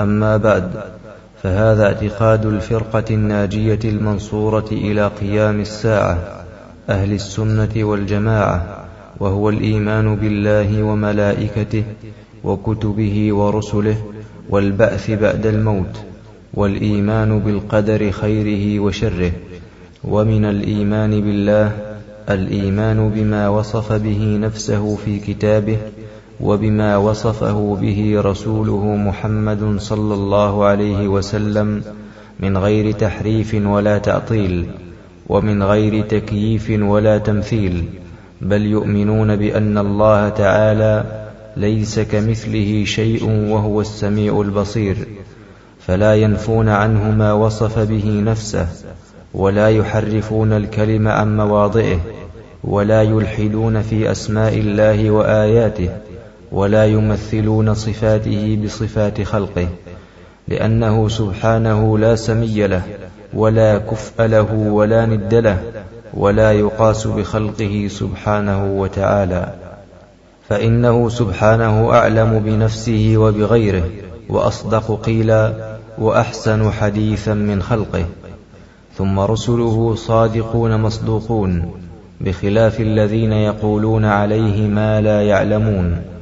أما بعد فهذا اعتقاد الفرقة الناجية المنصورة إلى قيام الساعة أهل السنة والجماعة وهو الإيمان بالله وملائكته وكتبه ورسله والبعث بعد الموت والإيمان بالقدر خيره وشره ومن الإيمان بالله الإيمان بما وصف به نفسه في كتابه وبما وصفه به رسوله محمد صلى الله عليه وسلم من غير تحريف ولا تعطيل ومن غير تكييف ولا تمثيل بل يؤمنون بأن الله تعالى ليس كمثله شيء وهو السميع البصير فلا ينفون عنه ما وصف به نفسه ولا يحرفون الكلم عن مواضعه ولا يلحدون في أسماء الله وآياته. ولا يمثلون صفاته بصفات خلقه لأنه سبحانه لا سمي له ولا كفء له ولا ند له ولا يقاس بخلقه سبحانه وتعالى. فإنه سبحانه أعلم بنفسه وبغيره وأصدق قيلا وأحسن حديثا من خلقه. ثم رسله صادقون مصدوقون بخلاف الذين يقولون عليه ما لا يعلمون.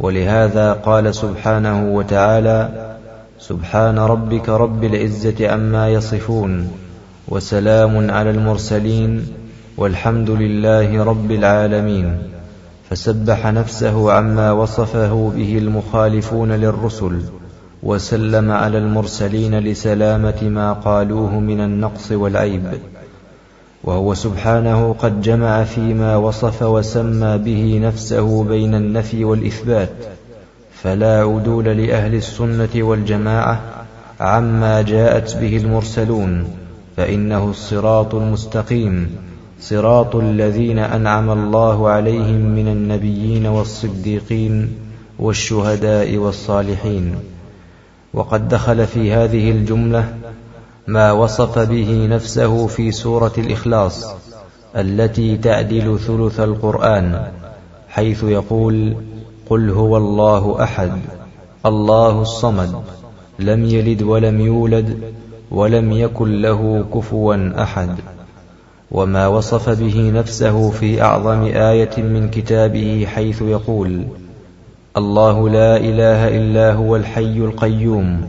ولهذا قال سبحانه وتعالى سبحان ربك رب العزة عما يصفون وسلام على المرسلين والحمد لله رب العالمين. فسبح نفسه عما وصفه به المخالفون للرسل وسلم على المرسلين لسلامة ما قالوه من النقص والعيب. وهو سبحانه قد جمع فيما وصف وسمى به نفسه بين النفي والإثبات فلا عدول لأهل السنة والجماعة عما جاءت به المرسلون فإنه الصراط المستقيم صراط الذين أنعم الله عليهم من النبيين والصديقين والشهداء والصالحين. وقد دخل في هذه الجملة ما وصف به نفسه في سورة الإخلاص التي تعدل ثلث القرآن حيث يقول قل هو الله أحد الله الصمد لم يلد ولم يولد ولم يكن له كفوا أحد وما وصف به نفسه في أعظم آية من كتابه حيث يقول الله لا إله إلا هو الحي القيوم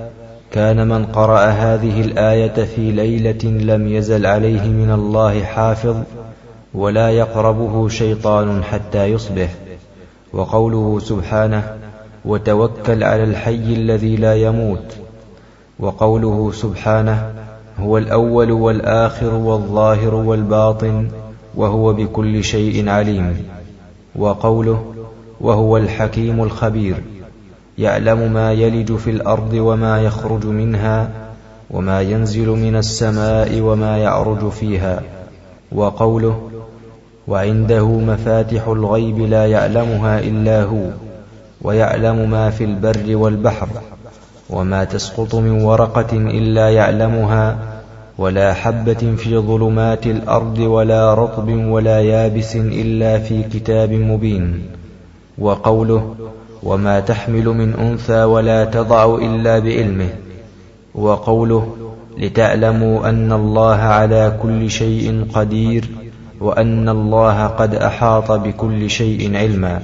كان من قرأ هذه الآية في ليلة لم يزل عليه من الله حافظ ولا يقربه شيطان حتى يصبح وقوله سبحانه وتوكل على الحي الذي لا يموت وقوله سبحانه هو الأول والآخر والظاهر والباطن وهو بكل شيء عليم وقوله وهو الحكيم الخبير يعلم ما يلج في الأرض وما يخرج منها وما ينزل من السماء وما يعرج فيها. وقوله وعنده مفاتح الغيب لا يعلمها إلا هو ويعلم ما في البر والبحر وما تسقط من ورقة إلا يعلمها ولا حبة في ظلمات الأرض ولا رطب ولا يابس إلا في كتاب مبين. وقوله وما تحمل من أنثى ولا تضع إلا بعلمه وقوله لتعلموا أن الله على كل شيء قدير وأن الله قد أحاط بكل شيء علما.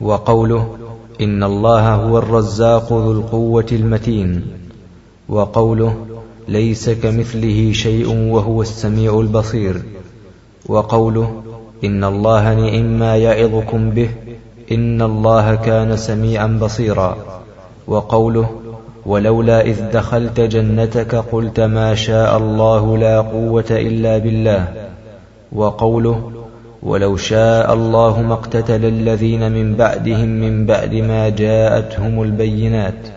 وقوله إن الله هو الرزاق ذو القوة المتين. وقوله ليس كمثله شيء وهو السميع البصير. وقوله إن الله نئم ما يعظكم به إن الله كان سميعا بصيرا. وقوله ولولا إذ دخلت جنتك قلت ما شاء الله لا قوة إلا بالله. وقوله ولو شاء الله ما اقتتل الذين من بعدهم من بعد ما جاءتهم البينات.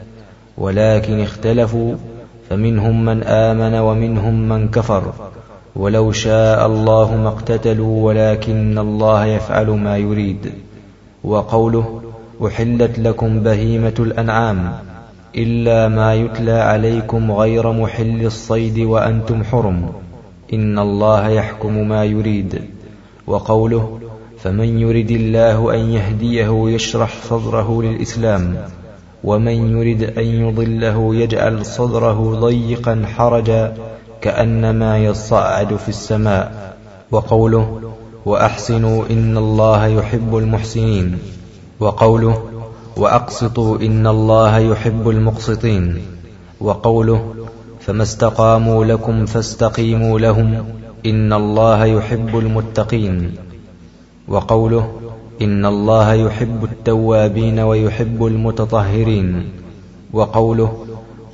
ولكن اختلفوا فمنهم من آمن ومنهم من كفر. ولو شاء الله ما اقتتلوا ولكن الله يفعل ما يريد. وقوله أحلت لكم بهيمة الأنعام إلا ما يتلى عليكم غير محل الصيد وأنتم حرم إن الله يحكم ما يريد وقوله فمن يرد الله أن يهديه يشرح صدره للإسلام ومن يرد أن يضله يجعل صدره ضيقا حرجا كأنما يصعد في السماء وقوله وأحسنوا إن الله يحب المحسنين. وقوله وأقسطوا إن الله يحب المقسطين. وقوله فما استقاموا لكم فاستقيموا لهم إن الله يحب المتقين. وقوله إن الله يحب التوابين ويحب المتطهرين. وقوله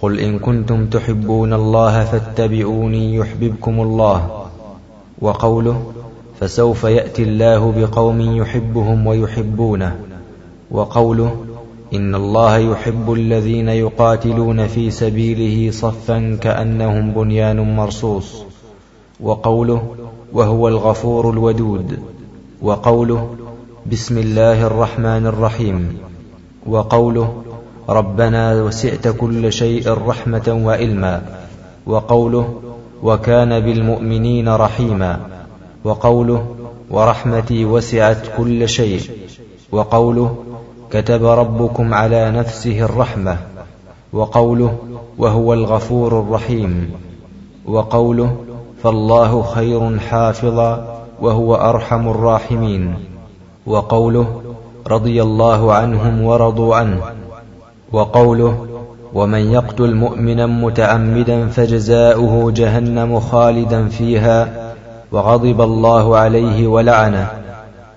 قل إن كنتم تحبون الله فاتبعوني يحببكم الله. وقوله فسوف يأتي الله بقوم يحبهم ويحبونه. وقوله إن الله يحب الذين يقاتلون في سبيله صفا كأنهم بنيان مرصوص. وقوله وهو الغفور الودود. وقوله بسم الله الرحمن الرحيم. وقوله ربنا وسعت كل شيء رحمة وإلما وقوله وكان بالمؤمنين رحيما. وقوله ورحمتي وسعت كل شيء وقوله كتب ربكم على نفسه الرحمة وقوله وهو الغفور الرحيم وقوله فالله خير حافظا وهو أرحم الراحمين وقوله رضي الله عنهم ورضوا عنه وقوله ومن يقتل مؤمنا متعمدا فجزاؤه جهنم خالدا فيها وغضب الله عليه ولعنه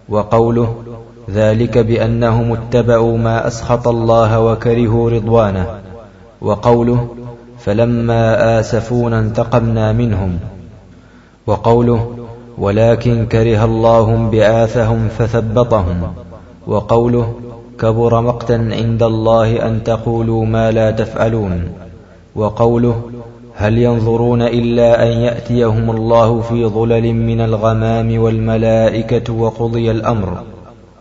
وقوله ذلك بأنهم اتبعوا ما أسخط الله وكرهوا رضوانه وقوله فلما آسفون انتقمنا منهم وقوله ولكن كره الله بعاثهم فثبطهم وقوله كبر مقتا عند الله أن تقولوا ما لا تفعلون وقوله هل ينظرون إلا أن يأتيهم الله في ظلل من الغمام والملائكة وقضي الأمر؟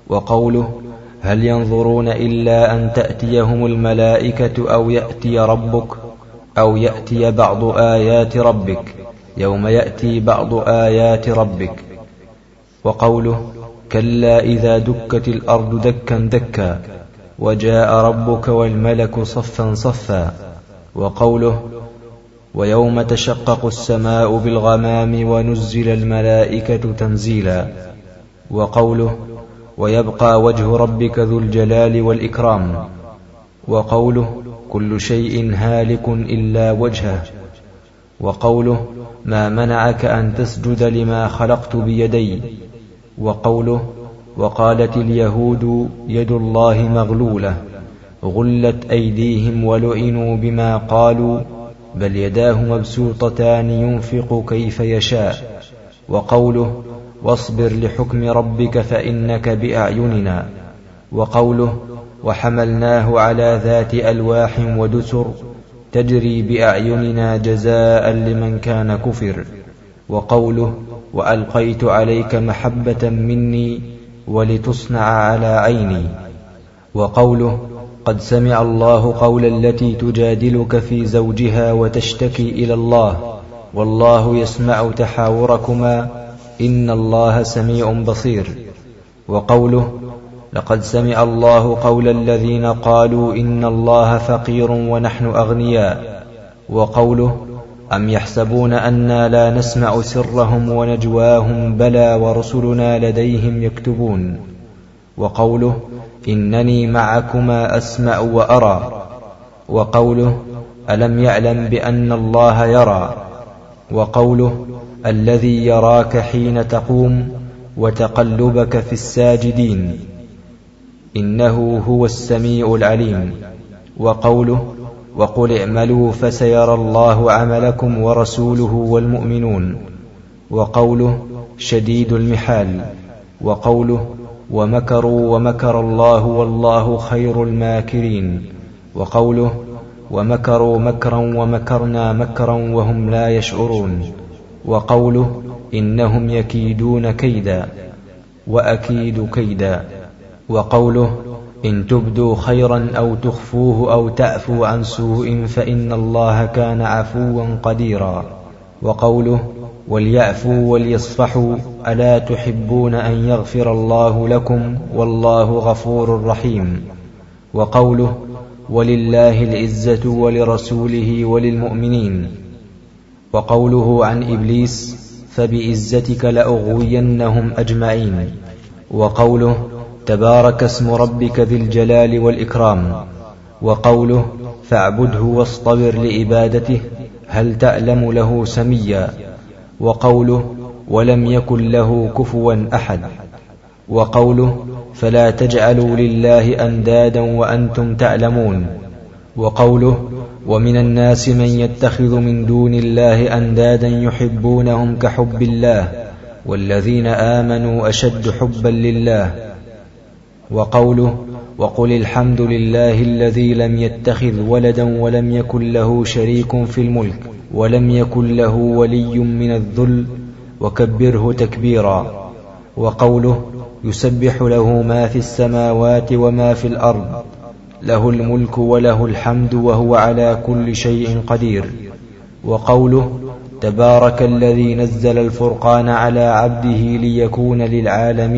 وقوله هل ينظرون إلا أن تأتيهم الملائكة أو يأتي ربك أو يأتي بعض آيات ربك يوم يأتي بعض آيات ربك. وقوله كلا إذا دكت الأرض دكا دكا وجاء ربك والملك صفا صفا. وقوله ويوم تشقق السماء بالغمام ونزل الملائكة تنزيلا. وقوله ويبقى وجه ربك ذو الجلال والإكرام. وقوله كل شيء هالك إلا وجهه. وقوله ما منعك أن تسجد لما خلقت بيدي. وقوله وقالت اليهود يد الله مغلولة. غلت أيديهم ولعنوا بما قالوا بل يداه مبسوطتان ينفق كيف يشاء. وقوله واصبر لحكم ربك فإنك بأعيننا. وقوله وحملناه على ذات ألواح ودسر تجري بأعيننا جزاء لمن كان كفر. وقوله وألقيت عليك محبة مني ولتصنع على عيني. وقوله قد سمع الله قول التي تجادلك في زوجها وتشتكي إلى الله. والله يسمع تحاوركما. إن الله سميع بصير. وقوله لقد سمع الله قول الذين قالوا إن الله فقير ونحن أغنياء. وقوله أم يحسبون أنا لا نسمع سرهم ونجواهم بلى ورسلنا لديهم يكتبون. وقوله إنني معكما أسمع وأرى وقوله ألم يعلم بأن الله يرى وقوله الذي يراك حين تقوم وتقلبك في الساجدين إنه هو السميع العليم وقوله وقل اعملوا فسيرى الله عملكم ورسوله والمؤمنون وقوله شديد المحال وقوله ومكروا ومكر الله والله خير الماكرين. وقوله ومكروا مكرا ومكرنا مكرا وهم لا يشعرون. وقوله إنهم يكيدون كيدا وأكيد كيدا. وقوله إن تبدوا خيرا أو تخفوه أو تعفوا عن سوء فإن الله كان عفوا قديرا. وقوله وليعفوا وليصفحوا ألا تحبون أن يغفر الله لكم؟ والله غفور رحيم. وقوله ولله العزة ولرسوله وللمؤمنين. وقوله عن إبليس فبعزتك لأغوينهم أجمعين. وقوله تبارك اسم ربك ذي الجلال والإكرام. وقوله فاعبده واصطبر لعبادته هل تألم له سميا؟ وقوله ولم يكن له كفوا أحد وقوله فلا تجعلوا لله أندادا وأنتم تعلمون وقوله ومن الناس من يتخذ من دون الله أندادا يحبونهم كحب الله والذين آمنوا أشد حبا لله وقوله وقل الحمد لله الذي لم يتخذ ولدا ولم يكن له شريك في الملك. ولم يكن له ولي من الذل وكبره تكبيرا وقوله يسبح له ما في السماوات وما في الأرض له الملك وله الحمد وهو على كل شيء قدير وقوله تبارك الذي نزل الفرقان على عبده ليكون للعالمين